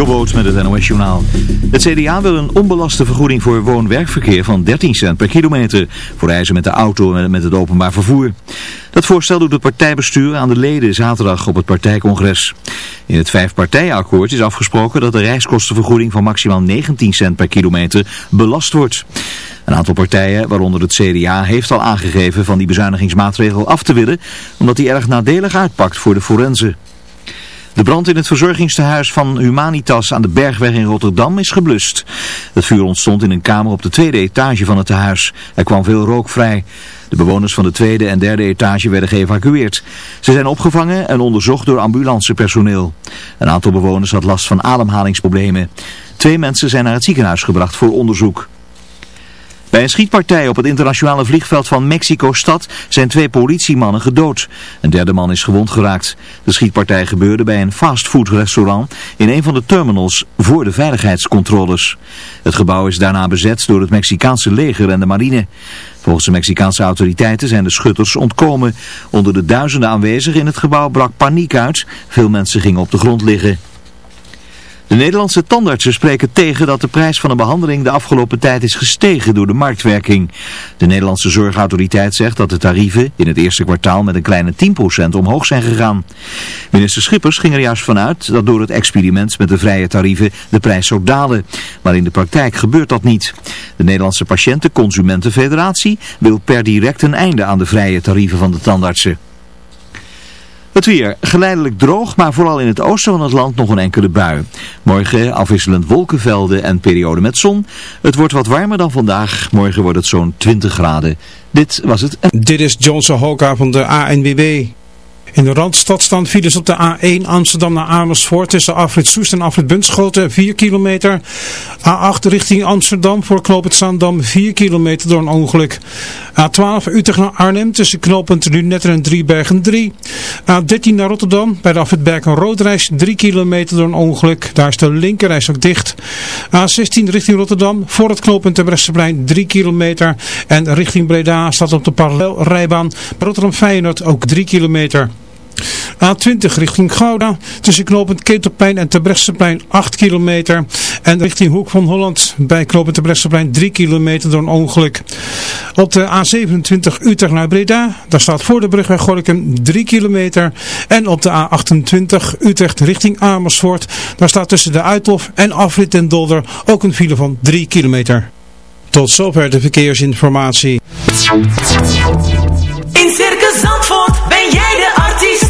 Jobboot met het NOS Journaal. Het CDA wil een onbelaste vergoeding voor woon-werkverkeer van 13 cent per kilometer voor reizen met de auto en met het openbaar vervoer. Dat voorstel doet het partijbestuur aan de leden zaterdag op het partijcongres. In het vijfpartijenakkoord is afgesproken dat de reiskostenvergoeding van maximaal 19 cent per kilometer belast wordt. Een aantal partijen, waaronder het CDA, heeft al aangegeven van die bezuinigingsmaatregel af te willen, omdat die erg nadelig uitpakt voor de forensen. De brand in het verzorgingstehuis van Humanitas aan de Bergweg in Rotterdam is geblust. Het vuur ontstond in een kamer op de tweede etage van het tehuis. Er kwam veel rook vrij. De bewoners van de tweede en derde etage werden geëvacueerd. Ze zijn opgevangen en onderzocht door ambulancepersoneel. Een aantal bewoners had last van ademhalingsproblemen. Twee mensen zijn naar het ziekenhuis gebracht voor onderzoek. Bij een schietpartij op het internationale vliegveld van Mexico-stad zijn twee politiemannen gedood. Een derde man is gewond geraakt. De schietpartij gebeurde bij een fastfoodrestaurant in een van de terminals voor de veiligheidscontroles. Het gebouw is daarna bezet door het Mexicaanse leger en de marine. Volgens de Mexicaanse autoriteiten zijn de schutters ontkomen. Onder de duizenden aanwezigen in het gebouw brak paniek uit. Veel mensen gingen op de grond liggen. De Nederlandse tandartsen spreken tegen dat de prijs van een behandeling de afgelopen tijd is gestegen door de marktwerking. De Nederlandse Zorgautoriteit zegt dat de tarieven in het eerste kwartaal met een kleine 10% omhoog zijn gegaan. Minister Schippers ging er juist vanuit dat door het experiment met de vrije tarieven de prijs zou dalen. Maar in de praktijk gebeurt dat niet. De Nederlandse Patiënten-Consumentenfederatie wil per direct een einde aan de vrije tarieven van de tandartsen. Het weer geleidelijk droog, maar vooral in het oosten van het land nog een enkele bui. Morgen afwisselend wolkenvelden en periode met zon. Het wordt wat warmer dan vandaag. Morgen wordt het zo'n 20 graden. Dit was het. Dit is Johnson Hoka van de ANWB. In de Randstad staan files op de A1 Amsterdam naar Amersfoort tussen Afrit Soest en Afrit Bunschoten 4 kilometer. A8 richting Amsterdam voor knooppunt Zaandam 4 kilometer door een ongeluk. A12 Utrecht naar Arnhem tussen knooppunt Lunetten en Driebergen 3. A13 naar Rotterdam bij de Afrit Berken Roodreis 3 kilometer door een ongeluk. Daar is de linkerreis ook dicht. A16 richting Rotterdam voor het knooppunt Terbrechtseplein 3 kilometer. En richting Breda staat op de parallelrijbaan Rotterdam Feyenoord ook 3 kilometer. A20 richting Gouda. Tussen knooppunt Ketelpijn en Terbrechtseplein 8 kilometer. En richting Hoek van Holland bij knooppunt Terbrechtseplein 3 kilometer door een ongeluk. Op de A27 Utrecht naar Breda. Daar staat voor de brug bij Gorkum 3 kilometer. En op de A28 Utrecht richting Amersfoort. Daar staat tussen de Uithof en Afrit en Dolder ook een file van 3 kilometer. Tot zover de verkeersinformatie. In Circus Zandvoort ben jij de artiest.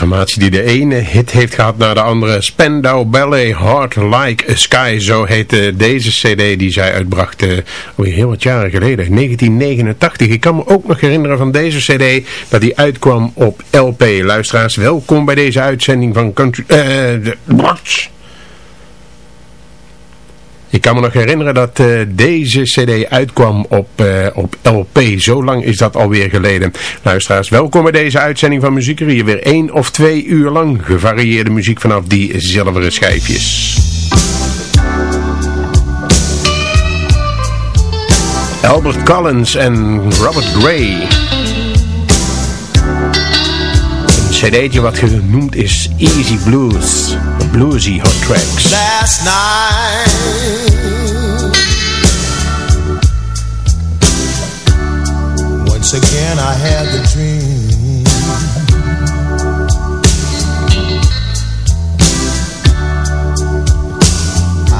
informatie die de ene hit heeft gehad naar de andere. Spandau Ballet Heart, Like a Sky, zo heette deze cd die zij uitbracht uh, heel wat jaren geleden, 1989. Ik kan me ook nog herinneren van deze cd dat die uitkwam op LP. Luisteraars, welkom bij deze uitzending van Country... Uh, de... Ik kan me nog herinneren dat eh, deze cd uitkwam op, eh, op LP. Zo lang is dat alweer geleden. Luisteraars, welkom bij deze uitzending van Muziekerie. Weer één of twee uur lang gevarieerde muziek vanaf die zilveren schijfjes. Albert Collins en Robert Gray cd'tje wat genoemd is Easy Blues. Bluesy Hot Tracks. Last night Once again I had the dream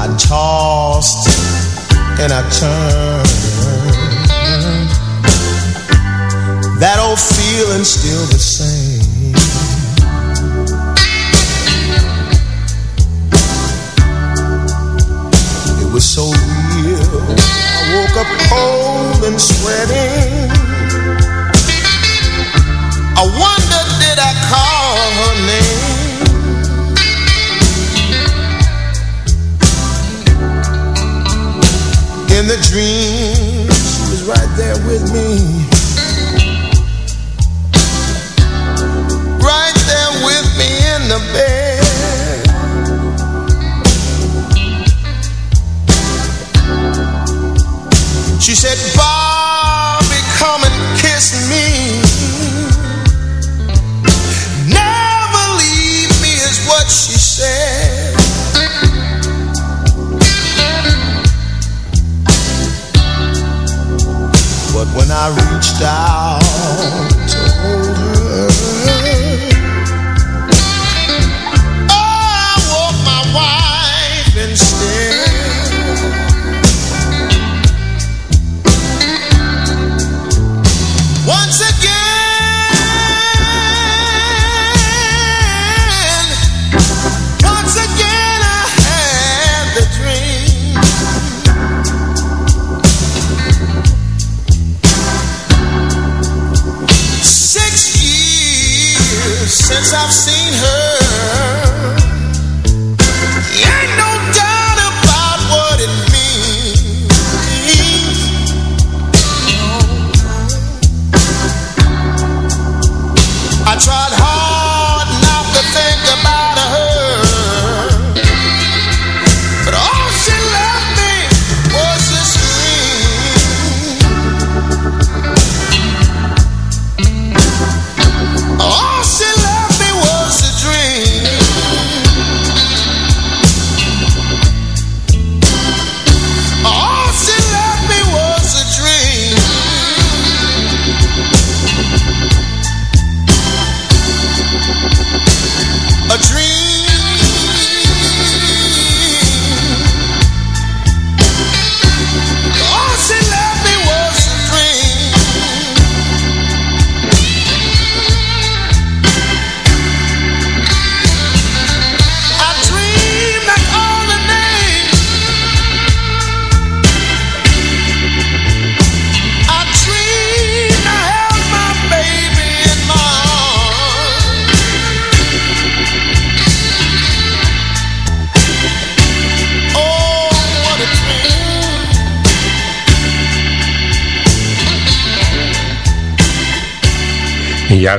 I tossed and I turned That old feeling still the same was so real. I woke up cold and sweating. I wondered, did I call her name? In the dream, she was right there with me.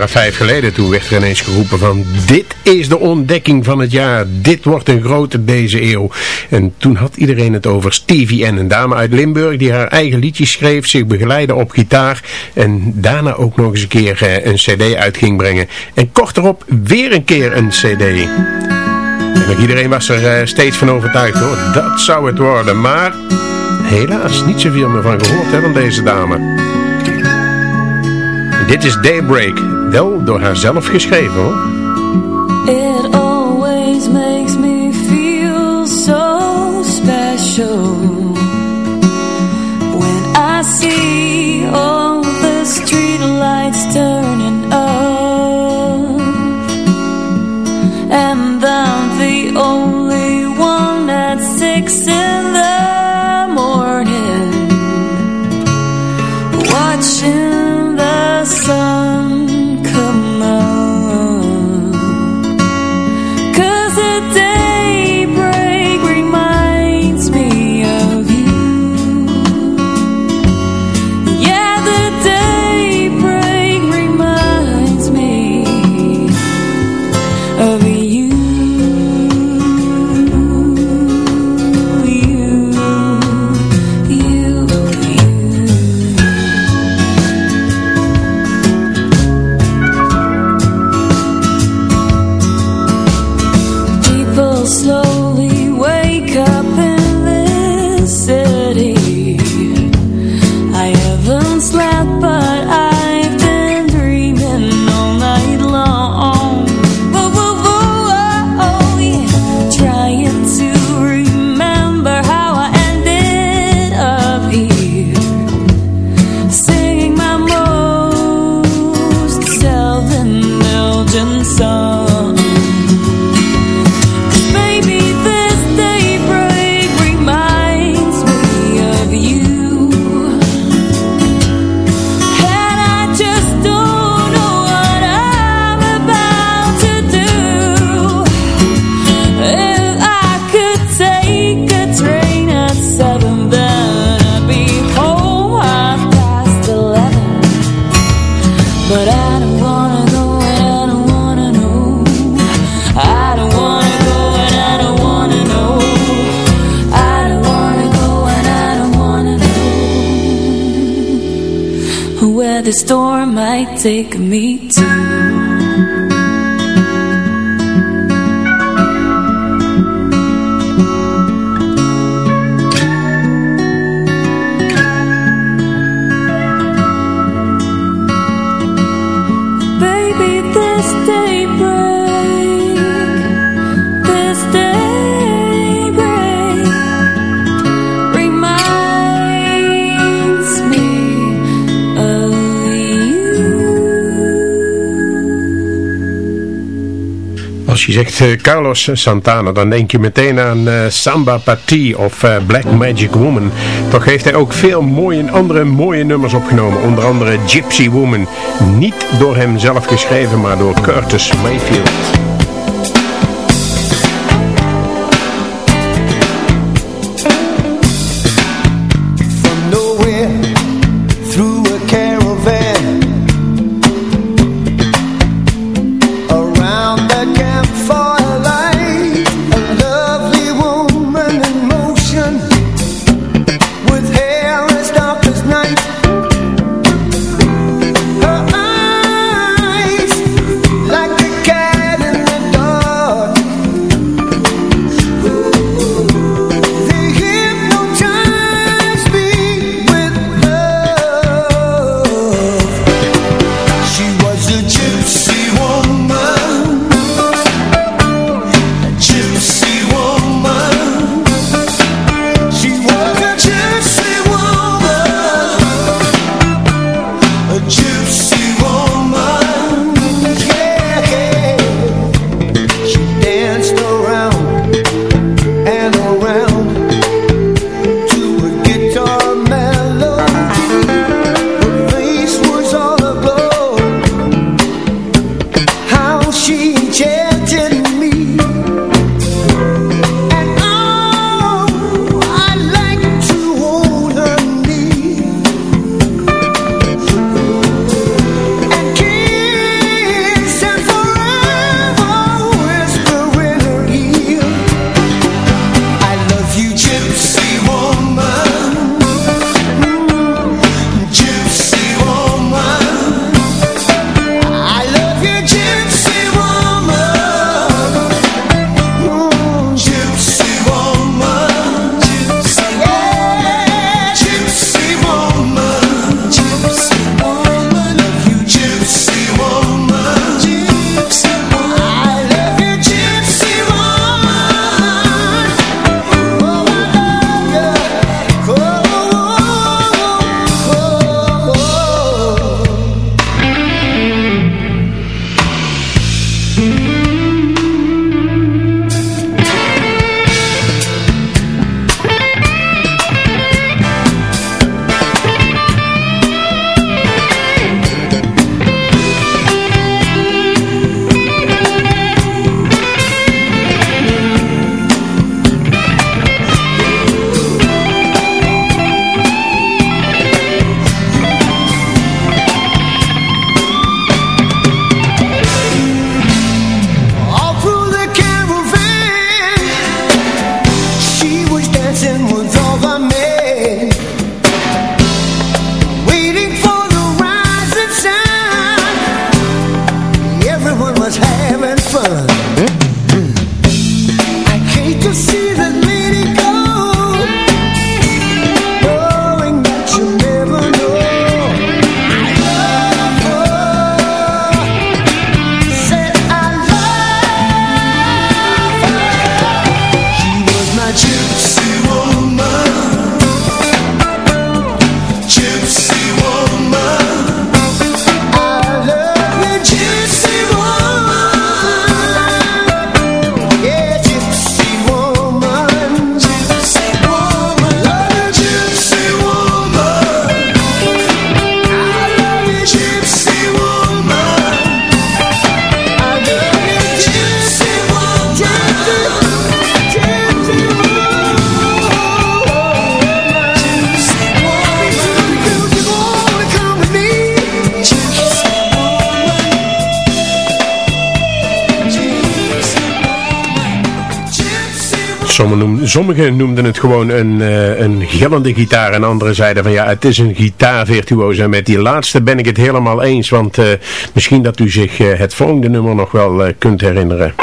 Vijf geleden toen werd er ineens geroepen van dit is de ontdekking van het jaar. Dit wordt een grote deze eeuw. En toen had iedereen het over Stevie N. Een dame uit Limburg die haar eigen liedjes schreef, zich begeleidde op gitaar. En daarna ook nog eens een keer eh, een cd uit ging brengen. En kort erop weer een keer een cd. En iedereen was er eh, steeds van overtuigd hoor. Dat zou het worden. Maar helaas niet zoveel meer van gehoord hè, van deze dame. Dit is Daybreak, wel door haar zelf geschreven hoor. It always makes me feel so special take je zegt eh, Carlos Santana, dan denk je meteen aan eh, Samba Party of eh, Black Magic Woman. Toch heeft hij ook veel mooie, andere mooie nummers opgenomen. Onder andere Gypsy Woman. Niet door hem zelf geschreven, maar door Curtis Mayfield. Sommigen noemden, het gewoon een, uh, een gillende gitaar en anderen zeiden van ja, het is een gitaarvirtuoos. En met die laatste ben ik het helemaal eens, want uh, misschien dat u zich uh, het volgende nummer nog wel kunt herinneren.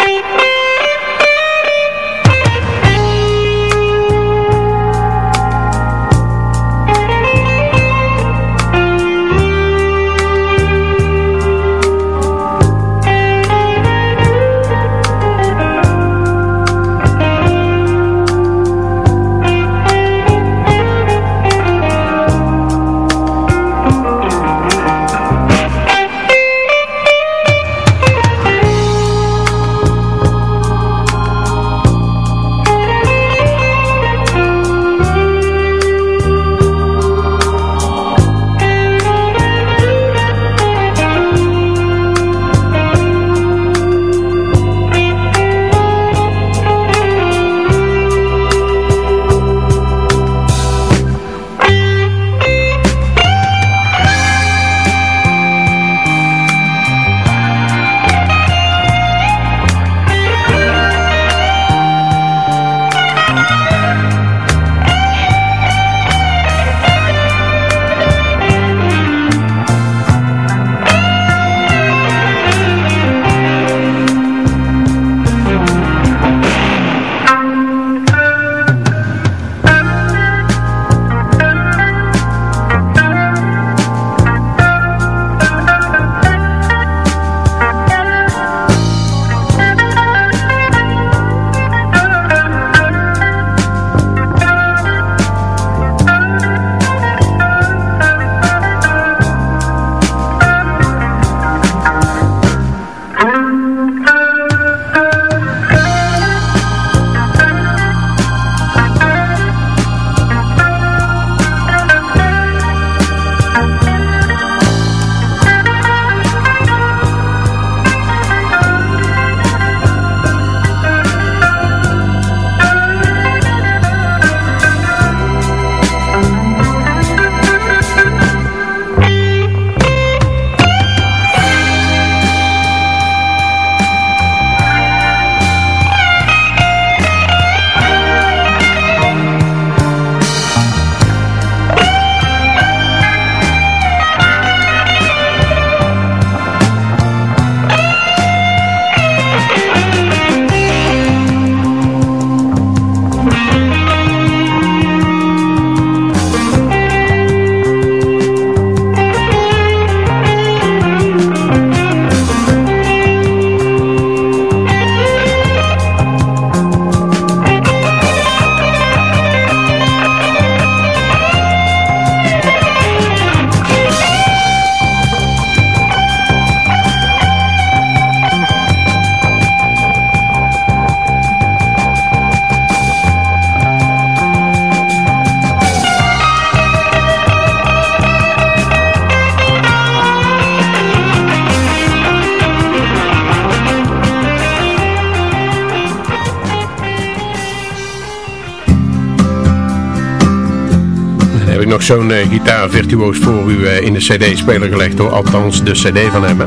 Zo'n uh, gitaarvirtuoos voor u uh, in de cd-speler gelegd hoor, althans de cd van hem.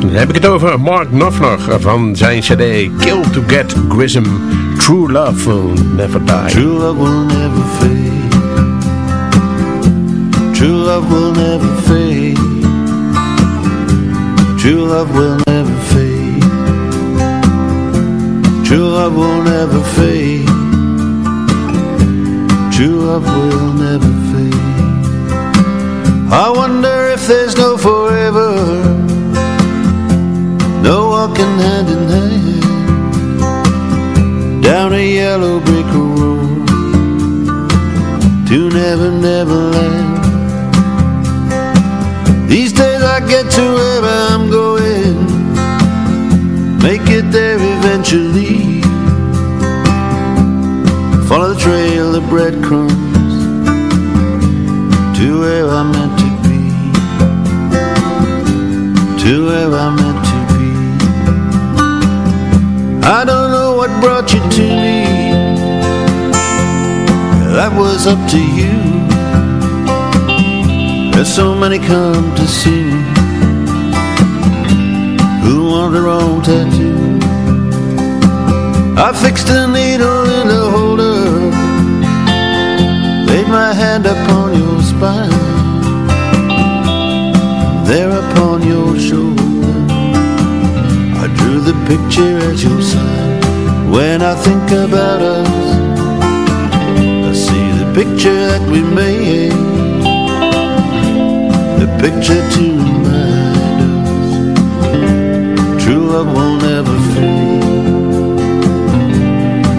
Dan heb ik het over Mark Knopfler van zijn cd Kill to Get Grism. True Love Will Never Die. True love will never fade. True love will never fade. True love will never fade. True love will never fade. True love will never fade. There's no forever. No walking hand in hand. Down a yellow brick road To Never Never Land. These days I get to where I'm going Make it there eventually. Follow the trail of breadcrumbs where I meant to be. I don't know what brought you to me. That was up to you. There's so many come to see. Me Who want their own tattoo? I fixed a needle in a holder. Laid my hand upon picture at your side When I think about us I see the picture that we made. The picture to remind us True love will never fade.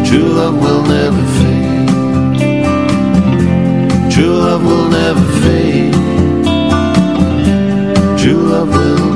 True love will never fade. True love will never fade. True love will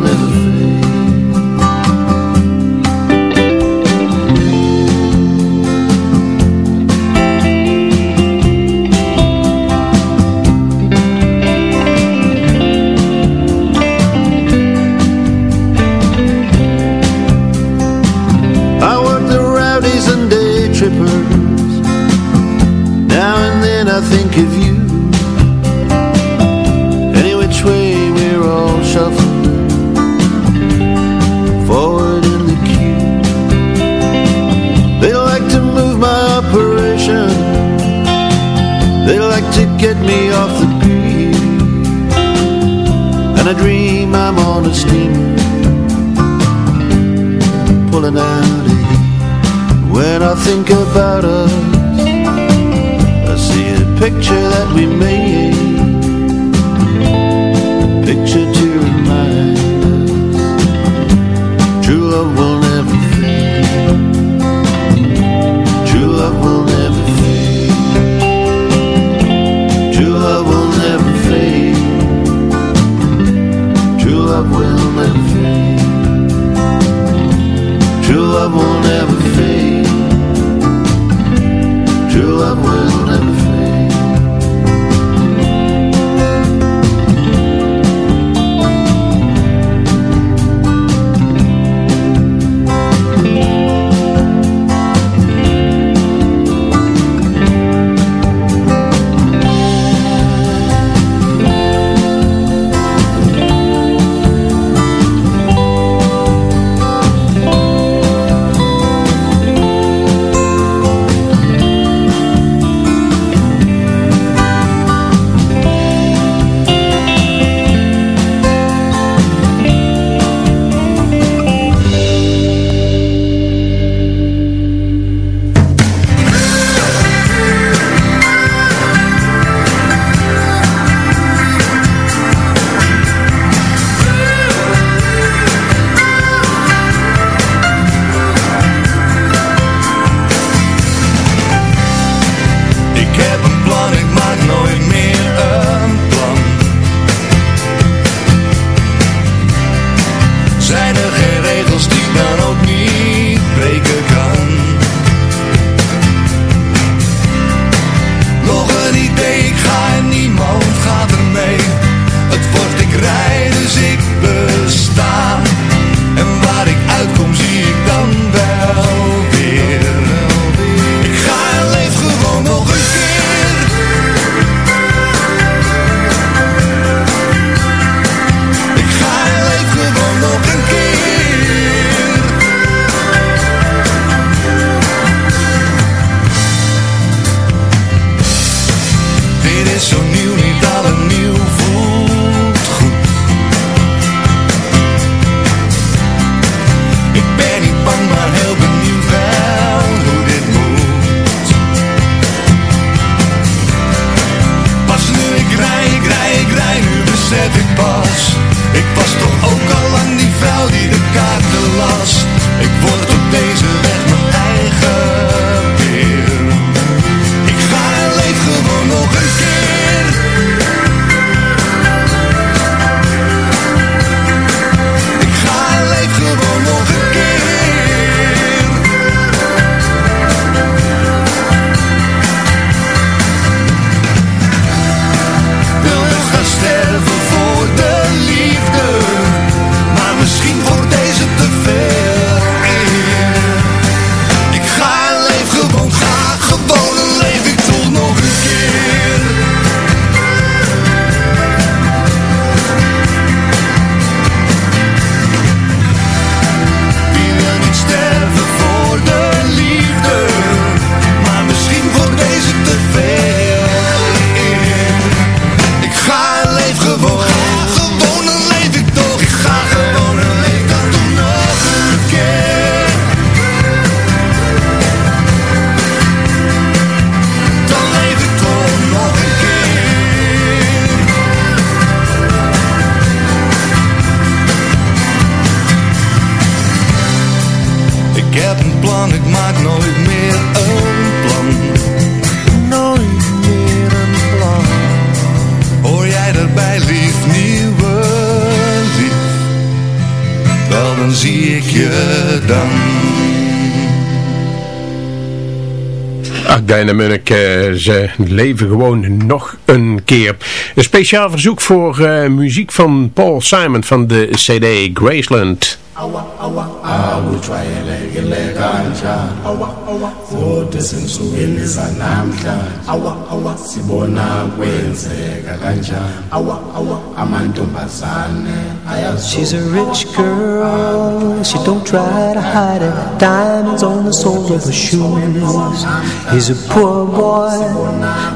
think about je dan. Munnik, ze leven gewoon nog een keer. Een speciaal verzoek voor eh, muziek van Paul Simon van de CD Graceland. Awujwayelekile kanjani? Futhi sensukwini zanamhlanje sibona kwenzeka kanjani? Amantombazane She's a rich girl, she don't try to hide it Diamonds on the soles of her shoes. He's a poor boy,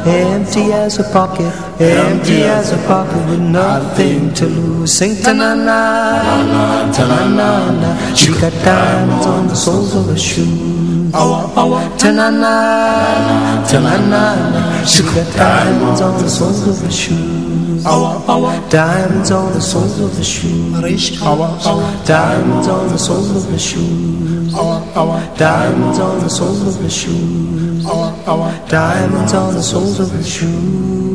empty as a pocket Empty as a pocket with nothing to lose. Sing ta-na-na, ta-na-na-na She got diamonds on the soles of her shoes. Ta-na-na, ta-na-na-na She got diamonds on the soles of her shoes. Diamonds on the soles of the shoes. Our, our, Diamonds on the soles of the shoes. Diamonds on the soles of the shoes. Diamonds on the soles of the shoes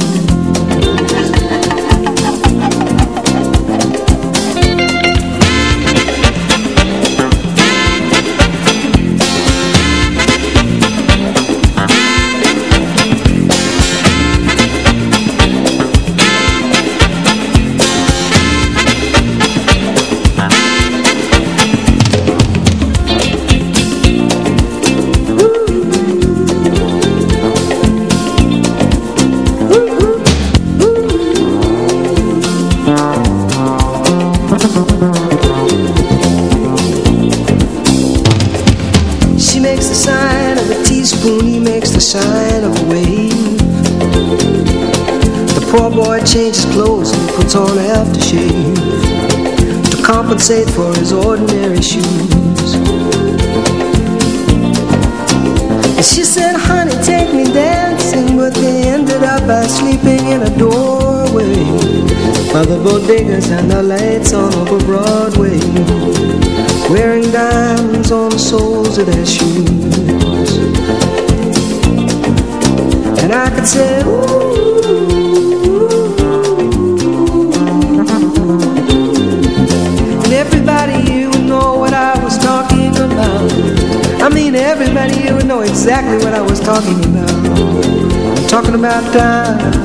for his ordinary shoes. And she said, honey, take me dancing, but they ended up by sleeping in a doorway by the bodegas and the lights on over Broadway wearing diamonds on the soles of their shoes. Talking about. I'm talking about diamonds.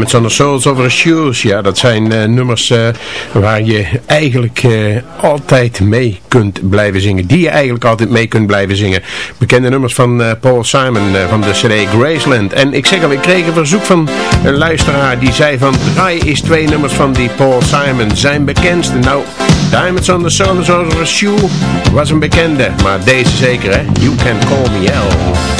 Diamonds on the Soles of Her Shoes. Ja, dat zijn uh, nummers uh, waar je eigenlijk uh, altijd mee kunt blijven zingen. Die je eigenlijk altijd mee kunt blijven zingen. Bekende nummers van Paul Simon van de CD Graceland. En ik zeg al, ik kreeg een verzoek van een luisteraar die zei van... Draai is twee nummers van die Paul Simon. Zijn bekendste. Nou, Diamonds on the Soles of Her Shoe was een bekende. Maar deze zeker, hè. You Can Call Me L.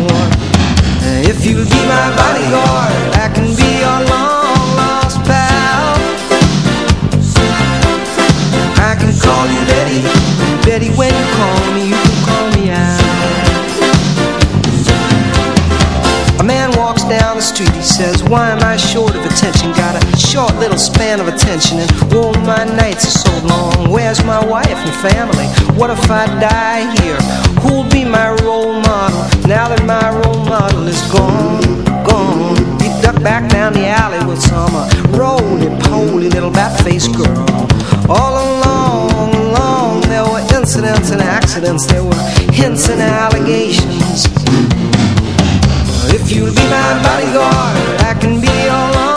If you'll be my bodyguard, short little span of attention, and oh, my nights are so long. Where's my wife and family? What if I die here? Who'll be my role model now that my role model is gone? Gone. He ducked back down the alley with some uh, roly-poly little bat-faced girl. All along, along, there were incidents and accidents. There were hints and allegations. If you'll be my bodyguard, I can be your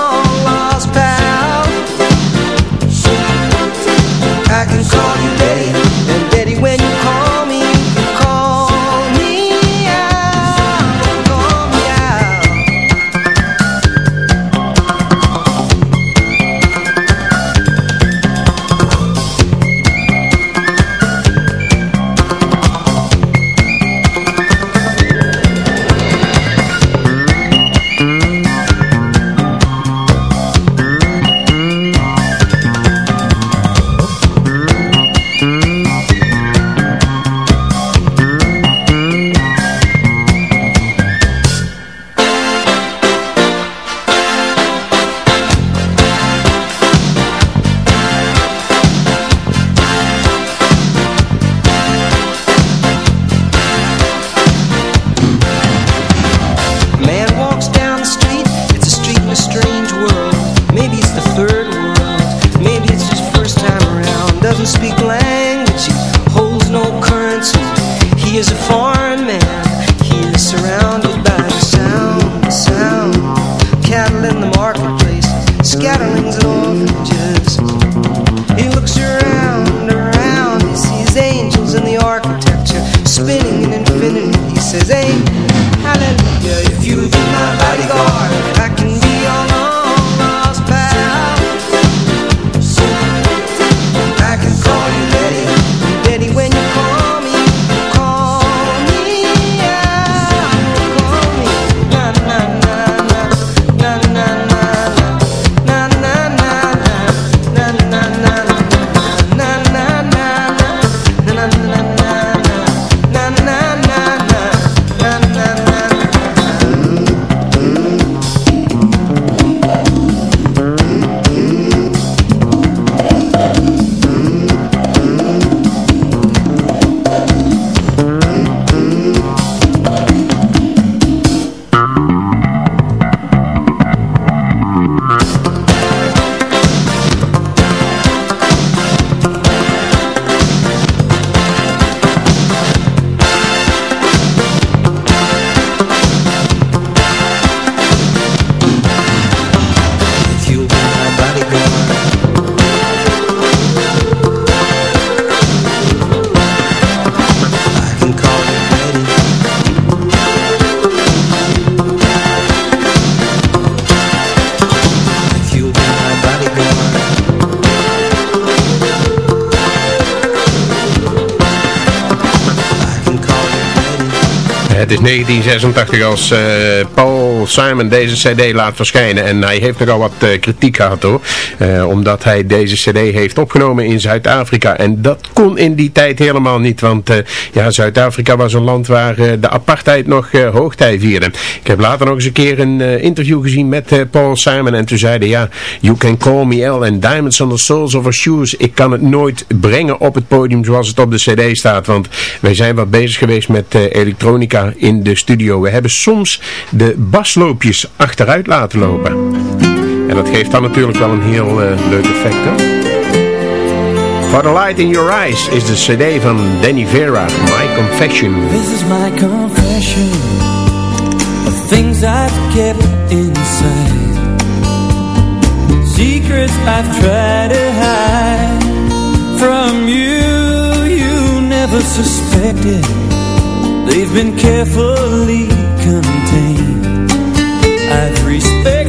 1986 als uh, Paul Simon deze cd laat verschijnen. En hij heeft nogal wat uh, kritiek gehad hoor. Uh, omdat hij deze cd heeft opgenomen in Zuid-Afrika. En dat in die tijd helemaal niet. Want ja, Zuid-Afrika was een land waar de apartheid nog hoogtij vierde. Ik heb later nog eens een keer een interview gezien met Paul Simon. En toen zeiden ja, you can call me L and diamonds on the soles of our shoes. Ik kan het nooit brengen op het podium zoals het op de cd staat. Want wij zijn wat bezig geweest met elektronica in de studio. We hebben soms de basloopjes achteruit laten lopen. En dat geeft dan natuurlijk wel een heel leuk effect. For the Light in Your Eyes is de cd van Danny Vera, My Confession. This is my confession of things I've kept inside. Secrets I've tried to hide from you, you never suspected. They've been carefully contained I've respectfully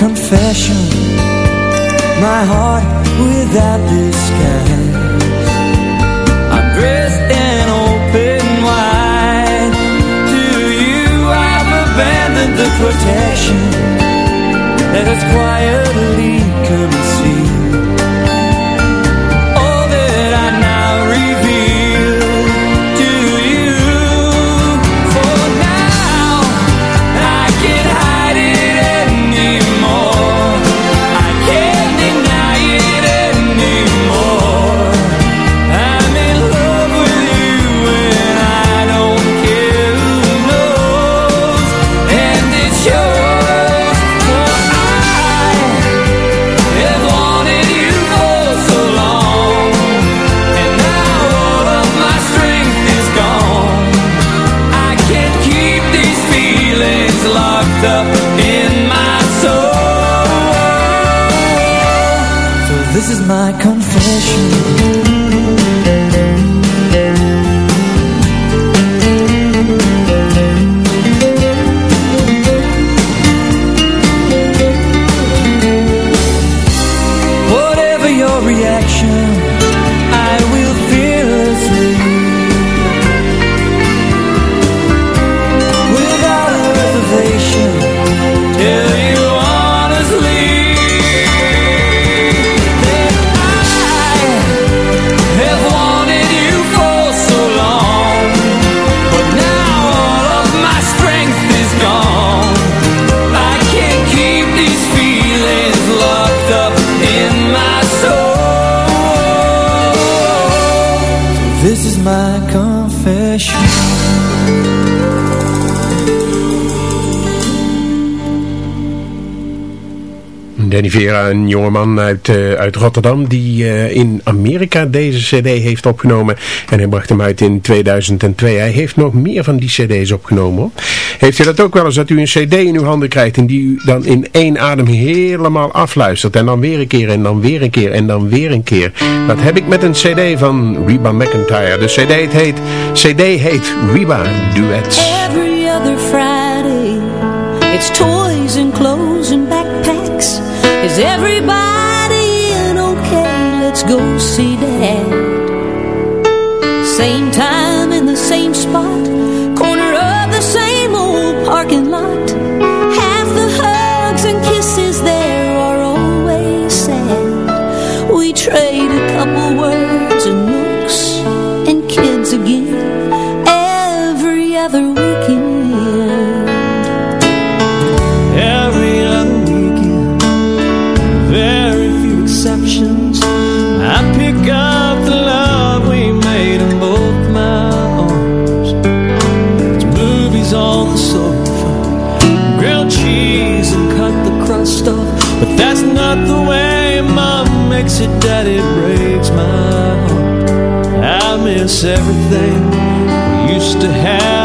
confession. My heart without disguise. I'm dressed in open wide To you I've abandoned the protection That has quietly concealed my control. Een jongeman uit, uh, uit Rotterdam die uh, in Amerika deze cd heeft opgenomen. En hij bracht hem uit in 2002. Hij heeft nog meer van die cd's opgenomen. Heeft u dat ook wel eens dat u een cd in uw handen krijgt en die u dan in één adem helemaal afluistert. En dan weer een keer en dan weer een keer en dan weer een keer. Dat heb ik met een cd van Reba McIntyre. De cd heet, CD heet Reba Duets. Every other Friday It's Is everybody in okay? Let's go see Dad. Same time in the same spot, corner of the same old parking it, Dad, it breaks my heart. I miss everything we used to have.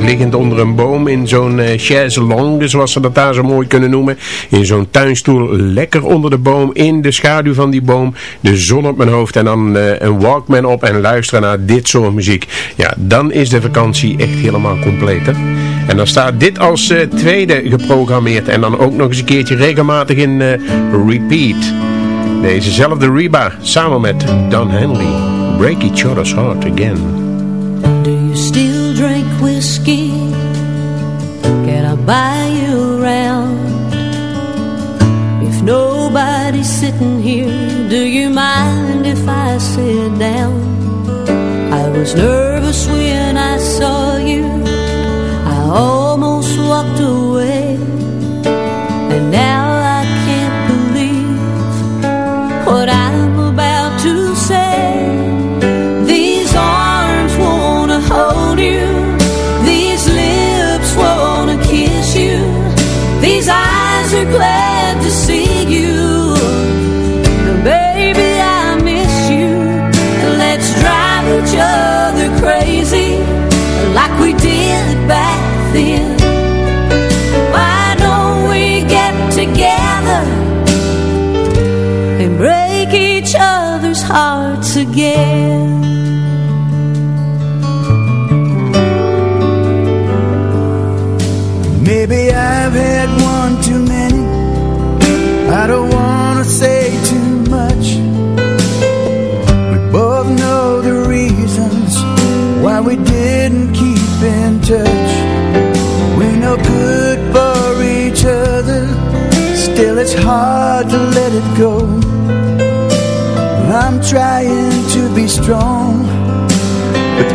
liggend onder een boom in zo'n uh, chaise longue, zoals ze dat daar zo mooi kunnen noemen. In zo'n tuinstoel, lekker onder de boom, in de schaduw van die boom, de zon op mijn hoofd en dan eh, een Walkman op en luisteren naar dit soort muziek. Ja, dan is de vakantie echt helemaal compleet, hè? En dan staat dit als eh, tweede geprogrammeerd en dan ook nog eens een keertje regelmatig in repeat. Dezezelfde Reba, samen met Don Henley. Break each other's heart again. Do you still drink whiskey? Can I buy you around? If nobody's sitting here, do you mind if I sit down? I was nervous when I saw you. I almost walked away touch. We're no good for each other. Still it's hard to let it go. I'm trying to be strong But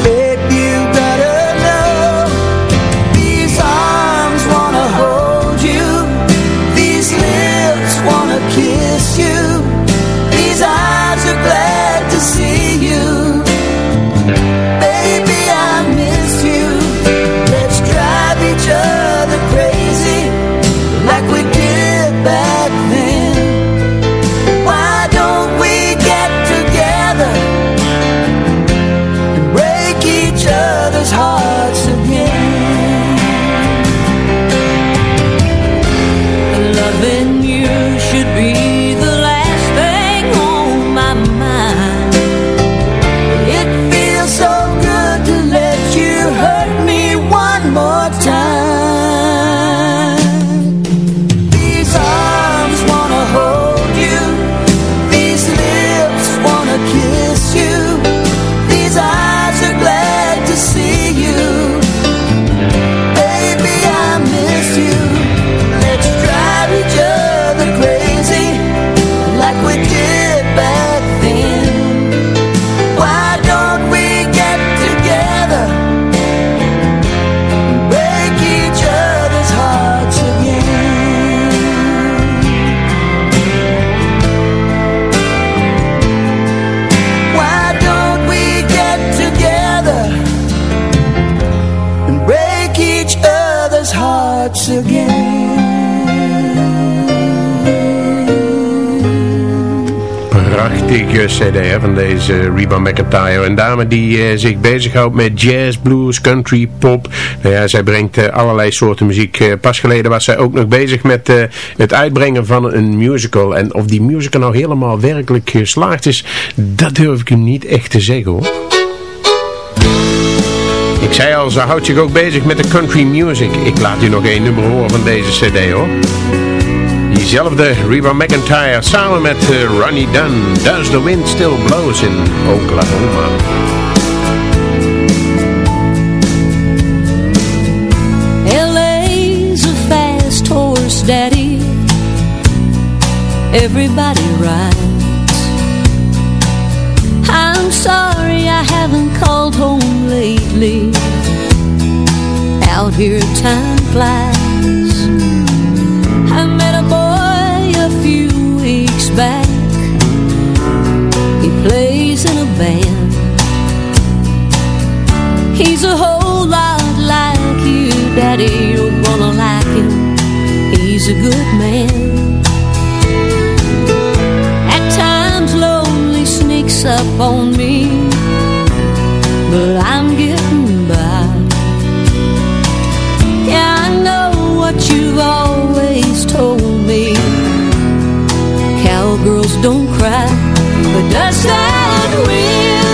cd van deze Reba McIntyre. Een dame die eh, zich bezighoudt met jazz, blues, country, pop. Nou ja, zij brengt eh, allerlei soorten muziek. Eh, pas geleden was zij ook nog bezig met eh, het uitbrengen van een musical. En of die musical nou helemaal werkelijk geslaagd is, dat durf ik u niet echt te zeggen hoor. Ik zei al, ze houdt zich ook bezig met de country music. Ik laat u nog één nummer horen van deze cd hoor. Diezelfde Reba McIntyre samen met eh, Ronnie Dunn. Does the wind still blows in Oklahoma? LA's a fast horse, Daddy. Everybody rides. I'm sorry I haven't called home lately. Out here, time flies. Band. He's a whole lot like you, Daddy. You're gonna like him. He's a good man. At times, lonely sneaks up on me, but I'm getting by. Yeah, I know what you've always told me. Cowgirls don't cry, the dust that we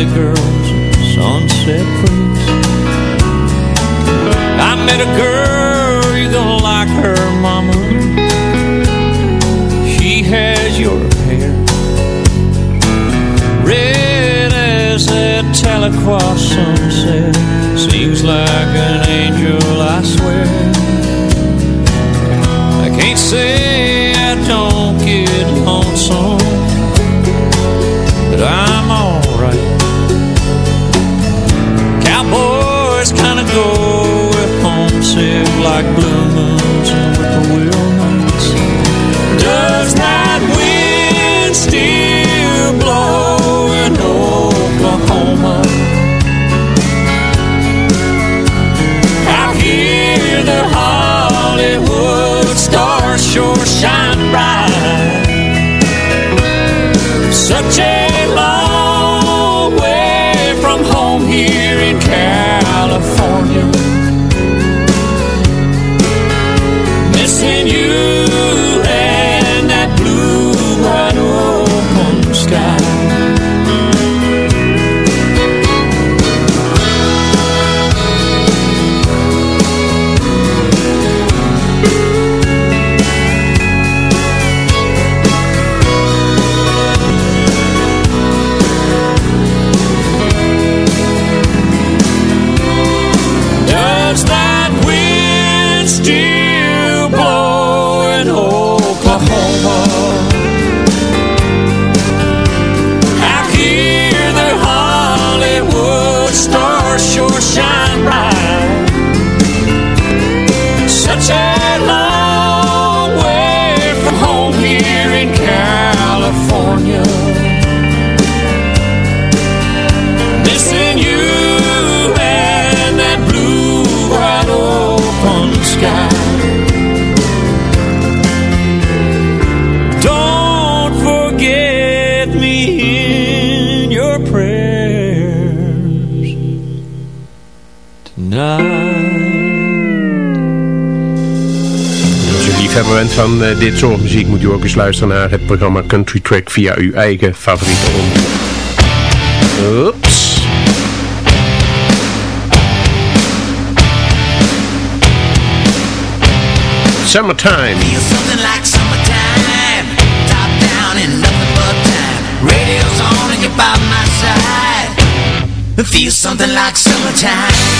valley girls, sunset freaks. I met a girl, you're gonna like her, mama. She has your hair red as that Tahlequah sunset Seems like an angel, Like blue and still bent van eh, dit soort muziek moet u ook eens luisteren naar het programma Country Track via uw eigen favoriete omroep. Oeps. Summertime. Feel something like summertime. Top down and nothing but time. Radio's on and you're by my side. It feels something like summertime.